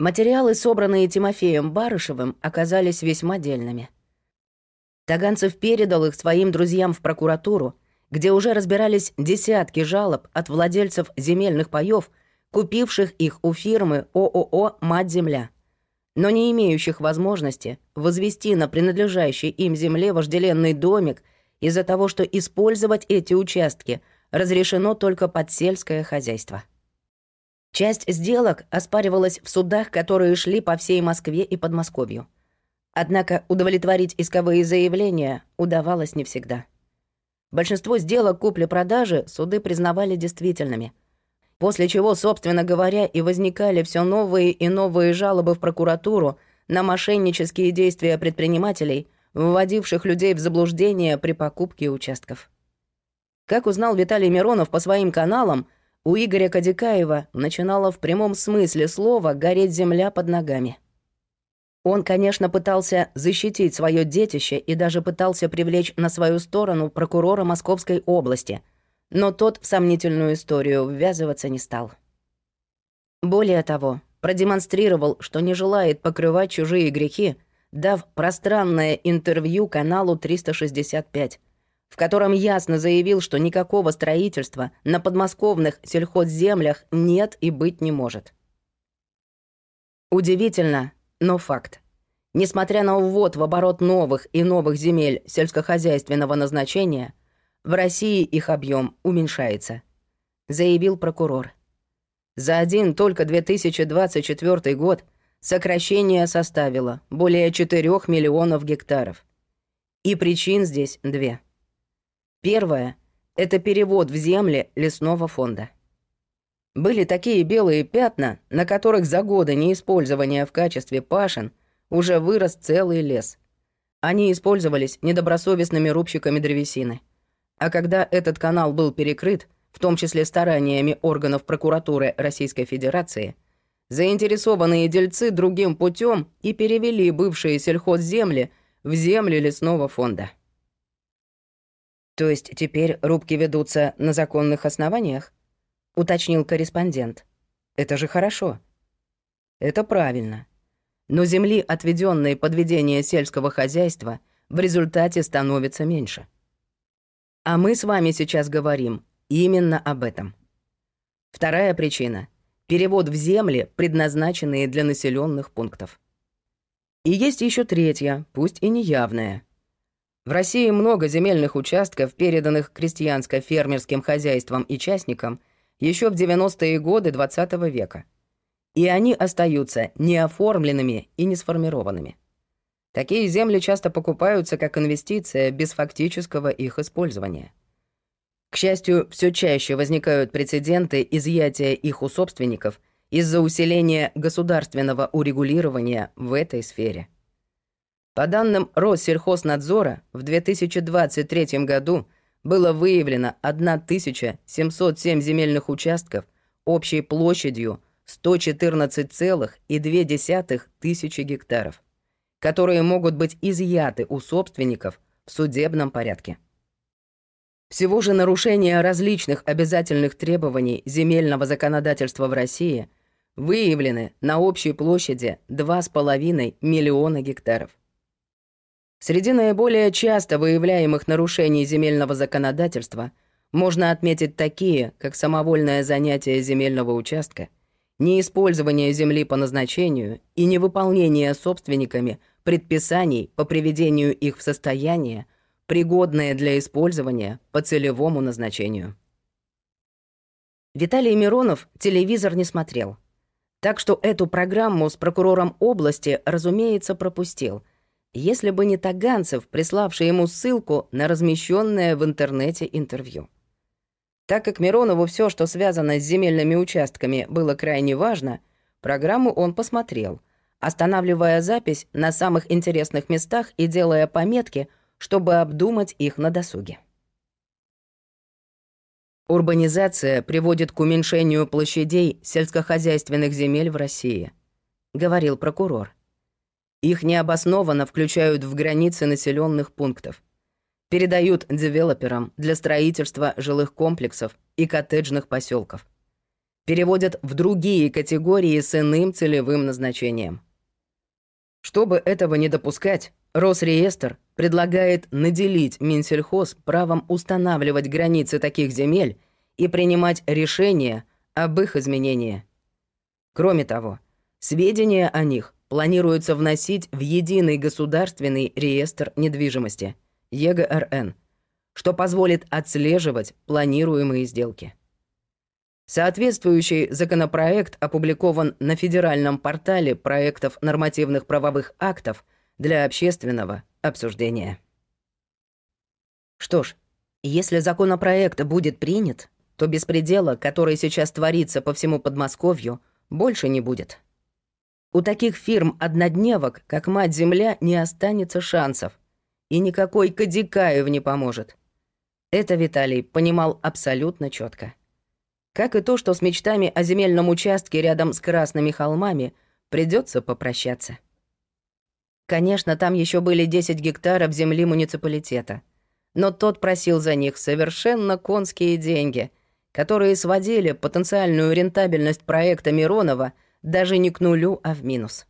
Материалы, собранные Тимофеем Барышевым, оказались весьма дельными. Таганцев передал их своим друзьям в прокуратуру, где уже разбирались десятки жалоб от владельцев земельных паёв, купивших их у фирмы ООО «Мать-Земля», но не имеющих возможности возвести на принадлежащей им земле вожделенный домик из-за того, что использовать эти участки разрешено только под сельское хозяйство. Часть сделок оспаривалась в судах, которые шли по всей Москве и Подмосковью. Однако удовлетворить исковые заявления удавалось не всегда. Большинство сделок купли-продажи суды признавали действительными, после чего, собственно говоря, и возникали все новые и новые жалобы в прокуратуру на мошеннические действия предпринимателей, вводивших людей в заблуждение при покупке участков. Как узнал Виталий Миронов по своим каналам, у Игоря Кадикаева начинала в прямом смысле слова гореть земля под ногами. Он, конечно, пытался защитить свое детище и даже пытался привлечь на свою сторону прокурора Московской области, но тот в сомнительную историю ввязываться не стал. Более того, продемонстрировал, что не желает покрывать чужие грехи, дав пространное интервью каналу 365, в котором ясно заявил, что никакого строительства на подмосковных сельхозземлях нет и быть не может. Удивительно, но факт. Несмотря на увод в оборот новых и новых земель сельскохозяйственного назначения, в России их объем уменьшается, заявил прокурор. За один только 2024 год сокращение составило более 4 миллионов гектаров. И причин здесь две. Первое — это перевод в земли лесного фонда. Были такие белые пятна, на которых за годы неиспользования в качестве пашин уже вырос целый лес. Они использовались недобросовестными рубщиками древесины. А когда этот канал был перекрыт, в том числе стараниями органов прокуратуры Российской Федерации, заинтересованные дельцы другим путем и перевели бывшие сельхозземли в земли лесного фонда. То есть теперь рубки ведутся на законных основаниях? Уточнил корреспондент. Это же хорошо. Это правильно. Но земли, отведенные под ведение сельского хозяйства, в результате становится меньше. А мы с вами сейчас говорим именно об этом. Вторая причина — перевод в земли, предназначенные для населенных пунктов. И есть еще третья, пусть и неявная — в России много земельных участков, переданных крестьянско-фермерским хозяйствам и частникам еще в 90-е годы XX -го века. И они остаются неоформленными и не сформированными. Такие земли часто покупаются как инвестиция без фактического их использования. К счастью, все чаще возникают прецеденты изъятия их у собственников из-за усиления государственного урегулирования в этой сфере. По данным Россельхознадзора, в 2023 году было выявлено 1707 земельных участков общей площадью 114,2 тысячи гектаров, которые могут быть изъяты у собственников в судебном порядке. Всего же нарушения различных обязательных требований земельного законодательства в России выявлены на общей площади 2,5 миллиона гектаров. Среди наиболее часто выявляемых нарушений земельного законодательства можно отметить такие, как самовольное занятие земельного участка, неиспользование земли по назначению и невыполнение собственниками предписаний по приведению их в состояние, пригодное для использования по целевому назначению. Виталий Миронов телевизор не смотрел. Так что эту программу с прокурором области, разумеется, пропустил – если бы не Таганцев, приславший ему ссылку на размещенное в интернете интервью. Так как Миронову все, что связано с земельными участками, было крайне важно, программу он посмотрел, останавливая запись на самых интересных местах и делая пометки, чтобы обдумать их на досуге. Урбанизация приводит к уменьшению площадей сельскохозяйственных земель в России, говорил прокурор. Их необоснованно включают в границы населенных пунктов. Передают девелоперам для строительства жилых комплексов и коттеджных поселков. переводят в другие категории с иным целевым назначением. Чтобы этого не допускать, Росреестр предлагает наделить Минсельхоз правом устанавливать границы таких земель и принимать решения об их изменении. Кроме того, сведения о них планируется вносить в Единый государственный реестр недвижимости, ЕГРН, что позволит отслеживать планируемые сделки. Соответствующий законопроект опубликован на федеральном портале проектов нормативных правовых актов для общественного обсуждения. Что ж, если законопроект будет принят, то беспредела, который сейчас творится по всему Подмосковью, больше не будет. У таких фирм-однодневок, как Мать-Земля, не останется шансов, и никакой Кадикаев не поможет. Это Виталий понимал абсолютно четко. Как и то, что с мечтами о земельном участке рядом с Красными холмами придется попрощаться. Конечно, там еще были 10 гектаров земли муниципалитета. Но тот просил за них совершенно конские деньги, которые сводили потенциальную рентабельность проекта Миронова даже не к нулю, а в минус.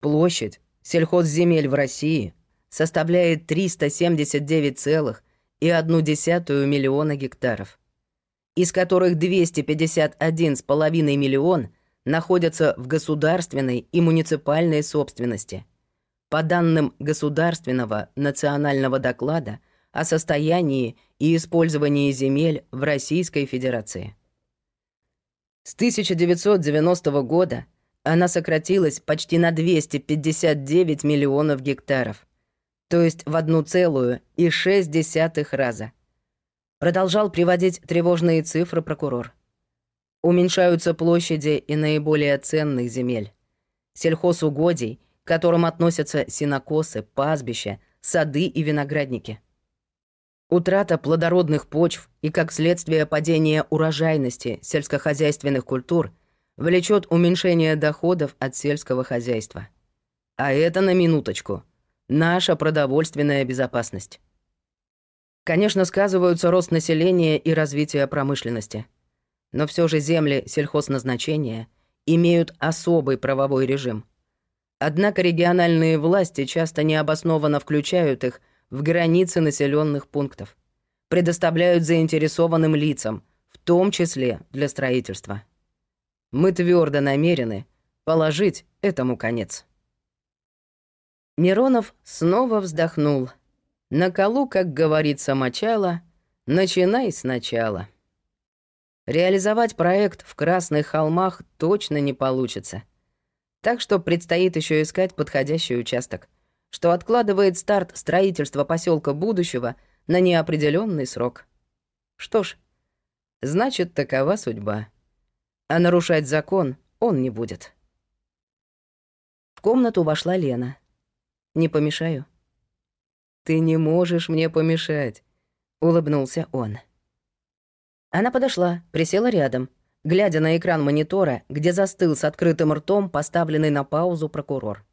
Площадь сельхозземель в России составляет 379,1 миллиона гектаров из которых 251,5 миллион находятся в государственной и муниципальной собственности. По данным Государственного национального доклада о состоянии и использовании земель в Российской Федерации. С 1990 года она сократилась почти на 259 миллионов гектаров, то есть в 1,6 раза – Продолжал приводить тревожные цифры прокурор. Уменьшаются площади и наиболее ценных земель. Сельхозугодий, к которым относятся синокосы, пастбища, сады и виноградники. Утрата плодородных почв и, как следствие, падения урожайности сельскохозяйственных культур влечет уменьшение доходов от сельского хозяйства. А это, на минуточку, наша продовольственная безопасность. Конечно, сказываются рост населения и развитие промышленности. Но все же земли сельхозназначения имеют особый правовой режим. Однако региональные власти часто необоснованно включают их в границы населенных пунктов, предоставляют заинтересованным лицам, в том числе для строительства. Мы твердо намерены положить этому конец. Миронов снова вздохнул – на колу, как говорится мочало, начинай сначала. Реализовать проект в Красных холмах точно не получится. Так что предстоит еще искать подходящий участок, что откладывает старт строительства поселка будущего на неопределенный срок. Что ж, значит, такова судьба. А нарушать закон он не будет. В комнату вошла Лена. «Не помешаю?» «Ты не можешь мне помешать», — улыбнулся он. Она подошла, присела рядом, глядя на экран монитора, где застыл с открытым ртом поставленный на паузу прокурор.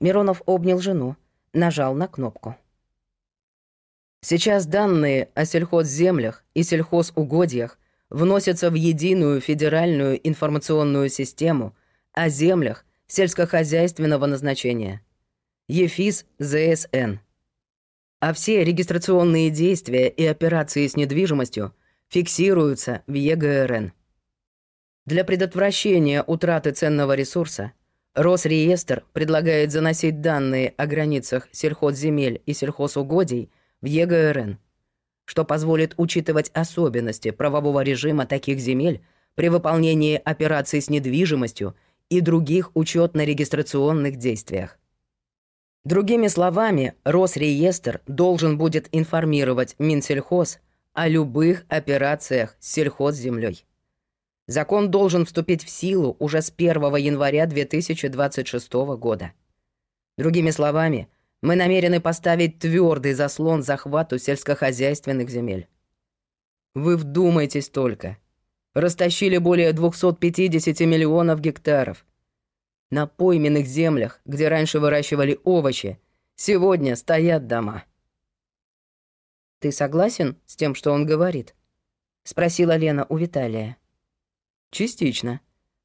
Миронов обнял жену, нажал на кнопку. Сейчас данные о сельхозземлях и сельхозугодьях вносятся в единую федеральную информационную систему о землях сельскохозяйственного назначения. ЕФИС ЗСН а все регистрационные действия и операции с недвижимостью фиксируются в ЕГРН. Для предотвращения утраты ценного ресурса Росреестр предлагает заносить данные о границах сельхозземель и сельхозугодий в ЕГРН, что позволит учитывать особенности правового режима таких земель при выполнении операций с недвижимостью и других учетно-регистрационных действиях. Другими словами, Росреестр должен будет информировать Минсельхоз о любых операциях с сельхозземлей. Закон должен вступить в силу уже с 1 января 2026 года. Другими словами, мы намерены поставить твердый заслон захвату сельскохозяйственных земель. Вы вдумайтесь только. Растащили более 250 миллионов гектаров. На пойменных землях, где раньше выращивали овощи, сегодня стоят дома. «Ты согласен с тем, что он говорит?» — спросила Лена у Виталия. Частично,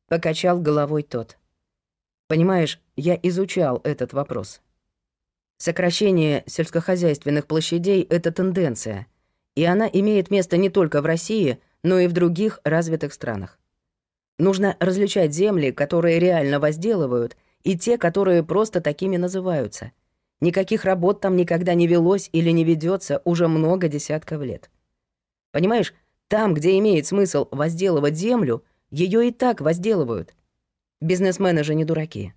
покачал головой тот. Понимаешь, я изучал этот вопрос. Сокращение сельскохозяйственных площадей — это тенденция, и она имеет место не только в России, но и в других развитых странах. Нужно различать земли, которые реально возделывают, и те, которые просто такими называются. Никаких работ там никогда не велось или не ведется уже много десятков лет. Понимаешь, там, где имеет смысл возделывать землю, ее и так возделывают. Бизнесмены же не дураки.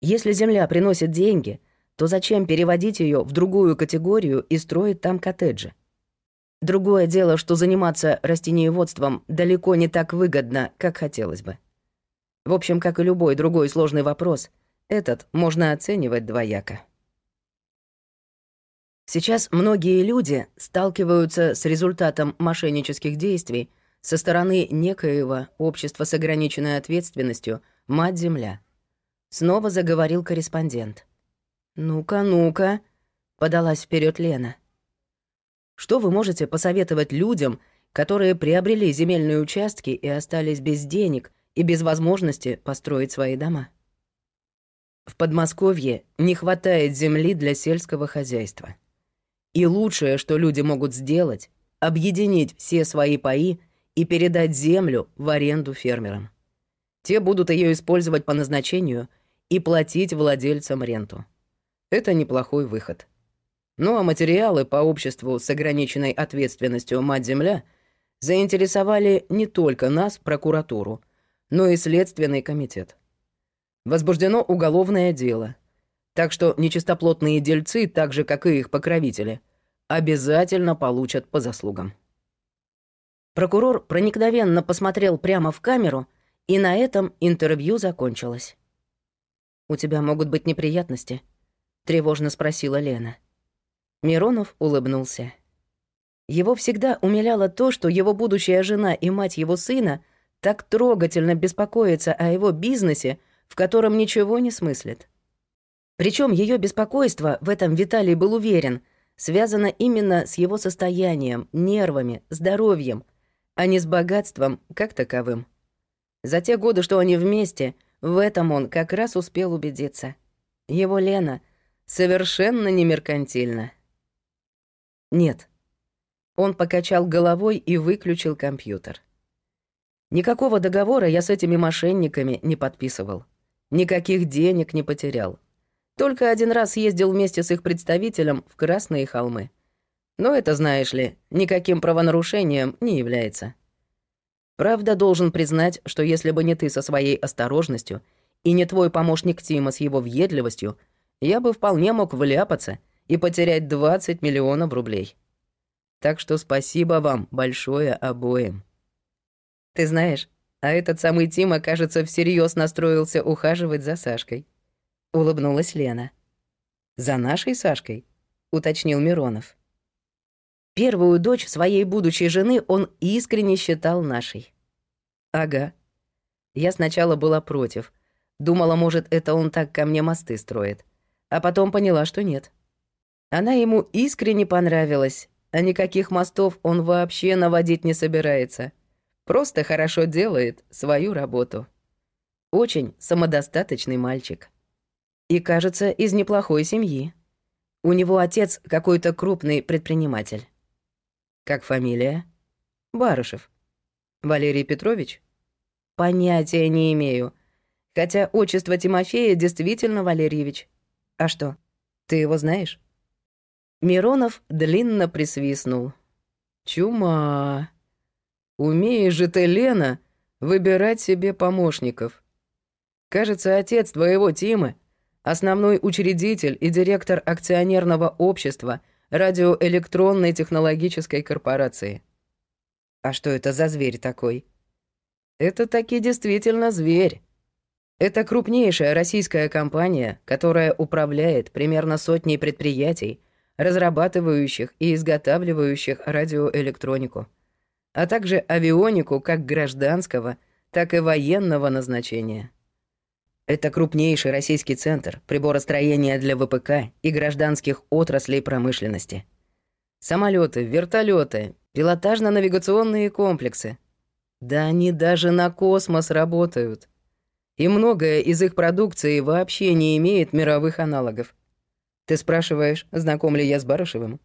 Если земля приносит деньги, то зачем переводить ее в другую категорию и строить там коттеджи? Другое дело, что заниматься растениеводством далеко не так выгодно, как хотелось бы. В общем, как и любой другой сложный вопрос, этот можно оценивать двояко. Сейчас многие люди сталкиваются с результатом мошеннических действий со стороны некоего общества с ограниченной ответственностью «Мать-Земля». Снова заговорил корреспондент. «Ну-ка, ну-ка», — подалась вперед Лена. Что вы можете посоветовать людям, которые приобрели земельные участки и остались без денег и без возможности построить свои дома? В Подмосковье не хватает земли для сельского хозяйства. И лучшее, что люди могут сделать, объединить все свои паи и передать землю в аренду фермерам. Те будут ее использовать по назначению и платить владельцам ренту. Это неплохой выход. Ну а материалы по обществу с ограниченной ответственностью «Мать-Земля» заинтересовали не только нас, прокуратуру, но и Следственный комитет. Возбуждено уголовное дело. Так что нечистоплотные дельцы, так же, как и их покровители, обязательно получат по заслугам. Прокурор проникновенно посмотрел прямо в камеру, и на этом интервью закончилось. «У тебя могут быть неприятности?» — тревожно спросила Лена. Миронов улыбнулся. Его всегда умиляло то, что его будущая жена и мать его сына так трогательно беспокоятся о его бизнесе, в котором ничего не смыслит. Причем ее беспокойство, в этом Виталий был уверен, связано именно с его состоянием, нервами, здоровьем, а не с богатством как таковым. За те годы, что они вместе, в этом он как раз успел убедиться. Его Лена совершенно не меркантильна. Нет. Он покачал головой и выключил компьютер. Никакого договора я с этими мошенниками не подписывал. Никаких денег не потерял. Только один раз ездил вместе с их представителем в Красные холмы. Но это, знаешь ли, никаким правонарушением не является. Правда, должен признать, что если бы не ты со своей осторожностью и не твой помощник Тима с его въедливостью, я бы вполне мог вляпаться — и потерять 20 миллионов рублей. Так что спасибо вам большое обоим. Ты знаешь, а этот самый Тима, кажется, всерьез настроился ухаживать за Сашкой. Улыбнулась Лена. За нашей Сашкой, уточнил Миронов. Первую дочь своей будущей жены он искренне считал нашей. Ага. Я сначала была против. Думала, может, это он так ко мне мосты строит. А потом поняла, что нет. Она ему искренне понравилась, а никаких мостов он вообще наводить не собирается. Просто хорошо делает свою работу. Очень самодостаточный мальчик. И, кажется, из неплохой семьи. У него отец какой-то крупный предприниматель. Как фамилия? Барышев. Валерий Петрович? Понятия не имею. Хотя отчество Тимофея действительно Валерьевич. А что, ты его знаешь? Миронов длинно присвистнул. «Чума! Умеешь же ты, Лена, выбирать себе помощников. Кажется, отец твоего Тимы — основной учредитель и директор акционерного общества радиоэлектронной технологической корпорации. А что это за зверь такой? Это таки действительно зверь. Это крупнейшая российская компания, которая управляет примерно сотней предприятий, разрабатывающих и изготавливающих радиоэлектронику, а также авионику как гражданского, так и военного назначения. Это крупнейший российский центр приборостроения для ВПК и гражданских отраслей промышленности. Самолеты, вертолеты, пилотажно-навигационные комплексы. Да они даже на космос работают. И многое из их продукции вообще не имеет мировых аналогов. Ты спрашиваешь, знаком ли я с Барышевым?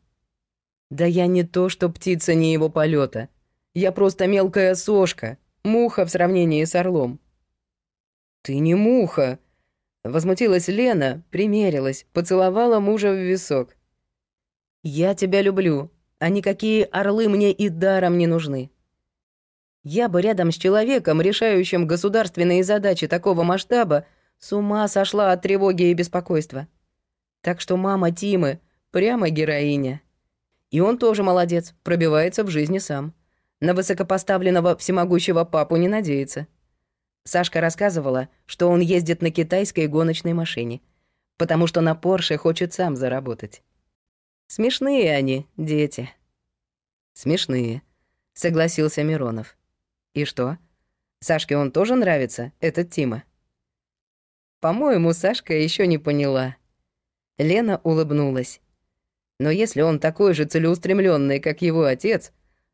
Да я не то, что птица не его полета. Я просто мелкая сошка, муха в сравнении с орлом. Ты не муха, возмутилась Лена, примерилась, поцеловала мужа в висок. Я тебя люблю, а никакие орлы мне и даром не нужны. Я бы рядом с человеком, решающим государственные задачи такого масштаба, с ума сошла от тревоги и беспокойства. Так что мама Тимы прямо героиня. И он тоже молодец, пробивается в жизни сам. На высокопоставленного всемогущего папу не надеется. Сашка рассказывала, что он ездит на китайской гоночной машине, потому что на Порше хочет сам заработать. Смешные они, дети. Смешные, согласился Миронов. И что? Сашке он тоже нравится, этот Тима? По-моему, Сашка еще не поняла. Лена улыбнулась. Но если он такой же целеустремленный, как его отец,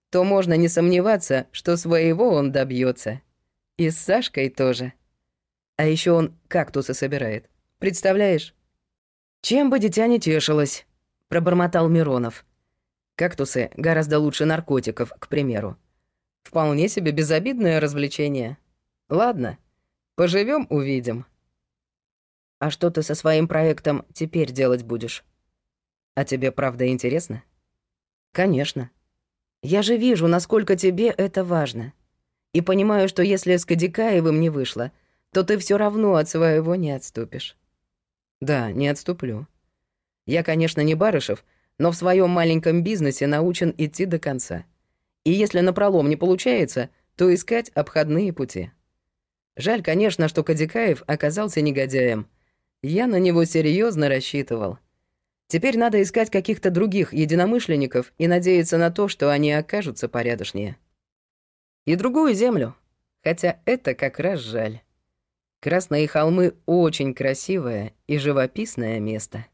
то можно не сомневаться, что своего он добьется. И с Сашкой тоже. А еще он кактусы собирает. Представляешь? Чем бы дитя не тешилось, пробормотал Миронов. Кактусы гораздо лучше наркотиков, к примеру. Вполне себе безобидное развлечение. Ладно, поживем, увидим. А что ты со своим проектом теперь делать будешь? А тебе правда интересно? Конечно. Я же вижу, насколько тебе это важно. И понимаю, что если с Кадикаевым не вышло, то ты все равно от своего не отступишь. Да, не отступлю. Я, конечно, не Барышев, но в своем маленьком бизнесе научен идти до конца. И если напролом не получается, то искать обходные пути. Жаль, конечно, что Кадикаев оказался негодяем. Я на него серьезно рассчитывал. Теперь надо искать каких-то других единомышленников и надеяться на то, что они окажутся порядочнее. И другую землю. Хотя это как раз жаль. Красные холмы — очень красивое и живописное место.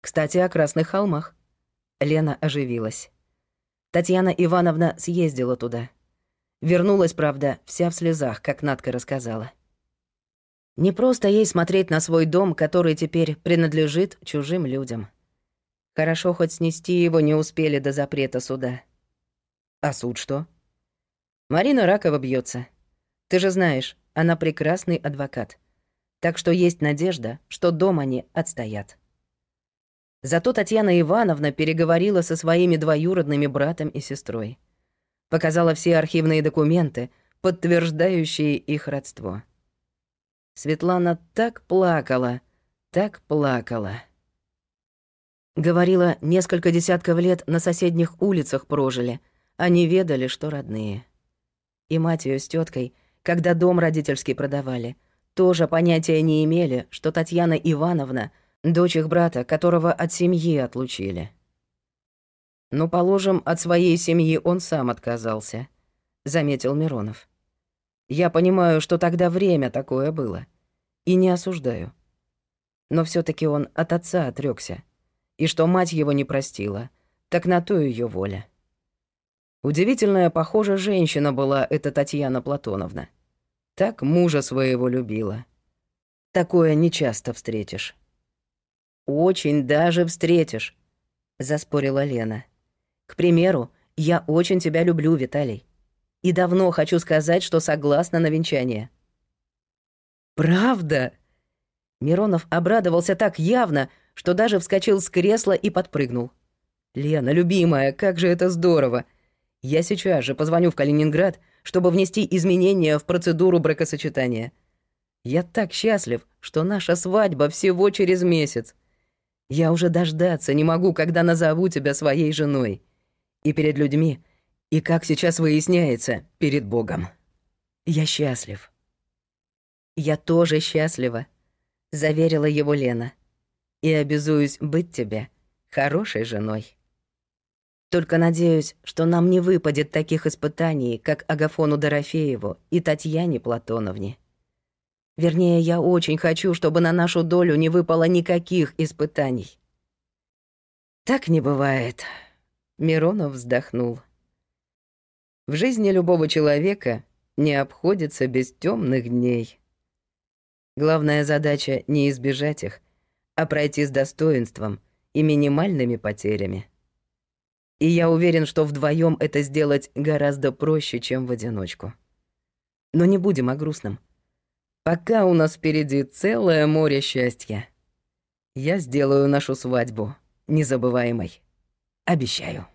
Кстати, о Красных холмах. Лена оживилась. Татьяна Ивановна съездила туда. Вернулась, правда, вся в слезах, как Надка рассказала. Не просто ей смотреть на свой дом, который теперь принадлежит чужим людям. Хорошо, хоть снести его не успели до запрета суда. А суд что? Марина Ракова бьется. Ты же знаешь, она прекрасный адвокат. Так что есть надежда, что дом они отстоят. Зато Татьяна Ивановна переговорила со своими двоюродными братом и сестрой. Показала все архивные документы, подтверждающие их родство. Светлана так плакала, так плакала. Говорила, несколько десятков лет на соседних улицах прожили, а не ведали, что родные. И мать её с тёткой, когда дом родительский продавали, тоже понятия не имели, что Татьяна Ивановна — Дочь их брата, которого от семьи отлучили. «Ну, положим, от своей семьи он сам отказался», — заметил Миронов. «Я понимаю, что тогда время такое было. И не осуждаю. Но все таки он от отца отрёкся. И что мать его не простила, так на то ее воля. Удивительная, похоже, женщина была эта Татьяна Платоновна. Так мужа своего любила. Такое нечасто встретишь. «Очень даже встретишь», — заспорила Лена. «К примеру, я очень тебя люблю, Виталий. И давно хочу сказать, что согласна на венчание». «Правда?» Миронов обрадовался так явно, что даже вскочил с кресла и подпрыгнул. «Лена, любимая, как же это здорово! Я сейчас же позвоню в Калининград, чтобы внести изменения в процедуру бракосочетания. Я так счастлив, что наша свадьба всего через месяц. Я уже дождаться не могу, когда назову тебя своей женой. И перед людьми, и, как сейчас выясняется, перед Богом. Я счастлив. Я тоже счастлива, заверила его Лена. И обязуюсь быть тебе хорошей женой. Только надеюсь, что нам не выпадет таких испытаний, как Агафону Дорофееву и Татьяне Платоновне. Вернее, я очень хочу, чтобы на нашу долю не выпало никаких испытаний. Так не бывает. Миронов вздохнул. В жизни любого человека не обходится без темных дней. Главная задача не избежать их, а пройти с достоинством и минимальными потерями. И я уверен, что вдвоем это сделать гораздо проще, чем в одиночку. Но не будем о грустном. Пока у нас впереди целое море счастья. Я сделаю нашу свадьбу незабываемой. Обещаю.